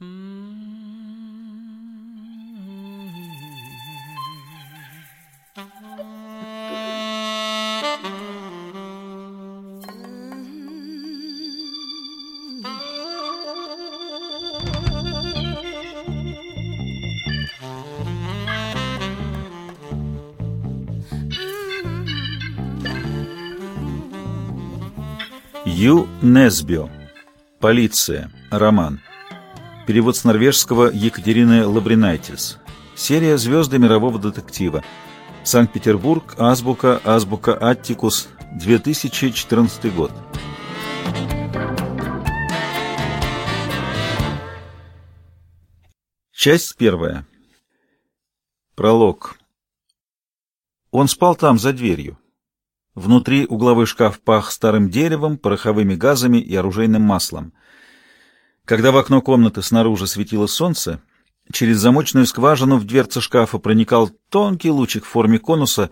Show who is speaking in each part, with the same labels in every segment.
Speaker 1: Ю. Несбио. Полиция. Роман. Перевод с норвежского Екатерины Лабринайтис. Серия «Звезды мирового детектива». Санкт-Петербург. Азбука. Азбука Аттикус. 2014 год. Часть первая. Пролог. Он спал там, за дверью. Внутри угловой шкаф пах старым деревом, пороховыми газами и оружейным маслом. Когда в окно комнаты снаружи светило солнце, через замочную скважину в дверце шкафа проникал тонкий лучик в форме конуса,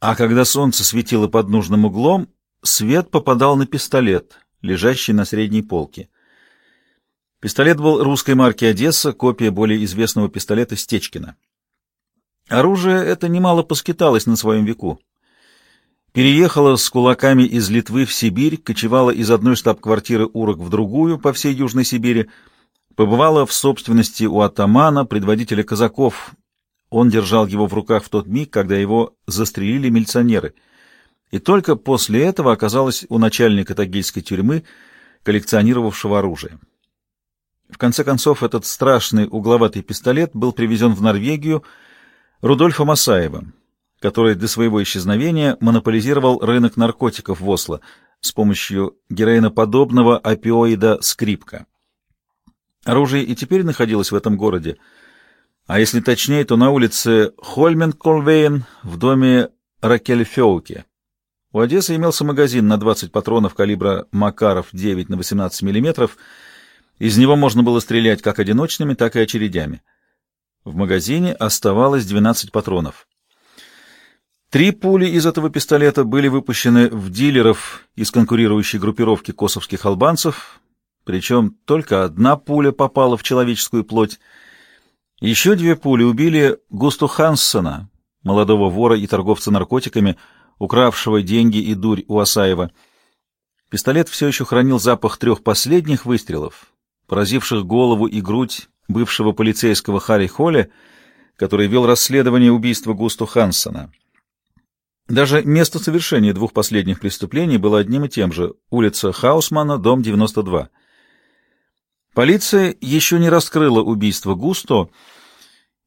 Speaker 1: а когда солнце светило под нужным углом, свет попадал на пистолет, лежащий на средней полке. Пистолет был русской марки «Одесса», копия более известного пистолета Стечкина. Оружие это немало поскиталось на своем веку. Переехала с кулаками из Литвы в Сибирь, кочевала из одной штаб-квартиры Урок в другую по всей Южной Сибири, побывала в собственности у атамана, предводителя казаков. Он держал его в руках в тот миг, когда его застрелили милиционеры. И только после этого оказалась у начальника тагильской тюрьмы, коллекционировавшего оружие. В конце концов, этот страшный угловатый пистолет был привезен в Норвегию Рудольфом Масаевым который до своего исчезновения монополизировал рынок наркотиков в Осло с помощью героиноподобного опиоида скрипка. Оружие и теперь находилось в этом городе, а если точнее, то на улице Хольменколвейн в доме Ракель Феуке. У Одессы имелся магазин на 20 патронов калибра Макаров 9 на 18 мм. Из него можно было стрелять как одиночными, так и очередями. В магазине оставалось 12 патронов. Три пули из этого пистолета были выпущены в дилеров из конкурирующей группировки косовских албанцев, причем только одна пуля попала в человеческую плоть. Еще две пули убили Густу Ханссона, молодого вора и торговца наркотиками, укравшего деньги и дурь у Асаева. Пистолет все еще хранил запах трех последних выстрелов, поразивших голову и грудь бывшего полицейского Харри Холли, который вел расследование убийства Густу Ханссона. Даже место совершения двух последних преступлений было одним и тем же — улица Хаусмана, дом 92. Полиция еще не раскрыла убийство Густо,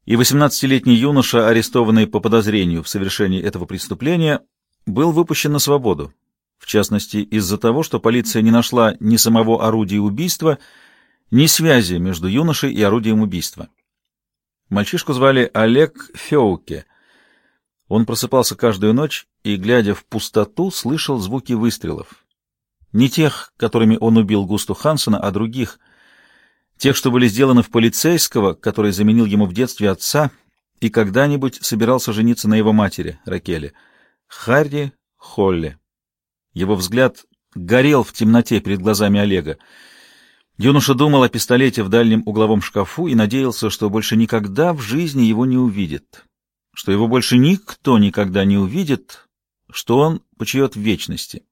Speaker 1: и 18-летний юноша, арестованный по подозрению в совершении этого преступления, был выпущен на свободу, в частности из-за того, что полиция не нашла ни самого орудия убийства, ни связи между юношей и орудием убийства. Мальчишку звали Олег Феуке — он просыпался каждую ночь и, глядя в пустоту, слышал звуки выстрелов. Не тех, которыми он убил Густу Хансона, а других. Тех, что были сделаны в полицейского, который заменил ему в детстве отца и когда-нибудь собирался жениться на его матери, Ракеле. Харри Холли. Его взгляд горел в темноте перед глазами Олега. Юноша думал о пистолете в дальнем угловом шкафу и надеялся, что больше никогда в жизни его не увидит что его больше никто никогда не увидит, что он почиет в вечности.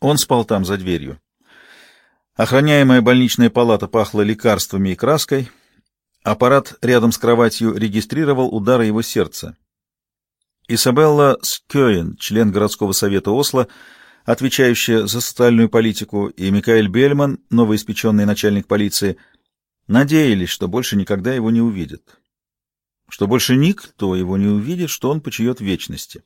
Speaker 1: Он спал там, за дверью. Охраняемая больничная палата пахла лекарствами и краской. Аппарат рядом с кроватью регистрировал удары его сердца. Изабелла Скёен, член городского совета Осло, отвечающая за социальную политику, и Микаэль Бельман, новоиспеченный начальник полиции, надеялись, что больше никогда его не увидят что больше никто его не увидит, что он почиет в вечности.